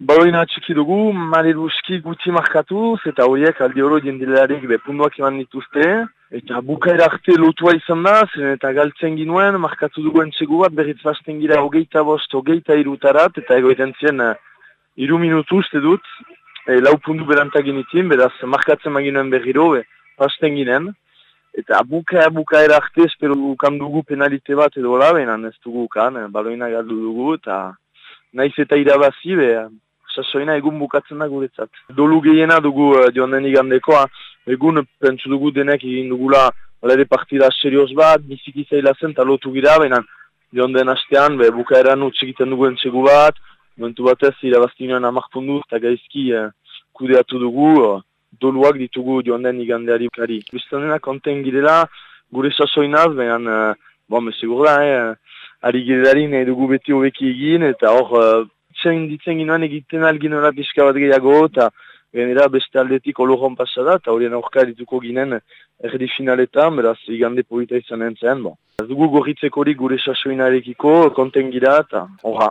Baloina txiki dugu, Mariluski guti markatuz, eta horiek aldi oro jendilarik be punduak eman dituzte. Eta bukaera arte lotua izan da, zen eta galtzen ginuen, markatu dugu entxegu bat, berriz basten gira hogeita bost, hogeita irutarat, eta egoiten ziren uh, iru minutu uste dut, e, lau pundu berantagin itin, beraz markatzen maginuen berriro, be, basten ginen. Eta bukaera bukaera arte, espero kan dugu penalite bat edo la, ez dugu kan, baloina galdu dugu, eta naiz eta irabazi, be, sasoina egun bukatzen da guretzat. Dolu gehiena dugu uh, joan den igandekoa, egun pentsu dugu denek egin dugula alere partida serioz bat, biziki zaila zen, talotu gira, baina joan den astean, be, bukaeran utxegiten dugu entxegu bat, momentu batez irabaztinoen amartundu, eta gaizki uh, kudeatu dugu, uh, doluak ditugu joan den igandeari bukari. Bistan dena konten girela, gure sasoinaz, baina, uh, bon, mesegur da, eh, ari girelari nahi dugu beti hobeki egin, eta hor, itxain ditzen ginoan egiten algin hori pixka bat gehiago, eta genera beste aldetik olohon pasada, eta horien aurka dituko ginen erdi finaletan, beraz igande polita izan entzen. Ez dugu gorritzeko hori gure sasoinarekiko, konten gira, eta horra.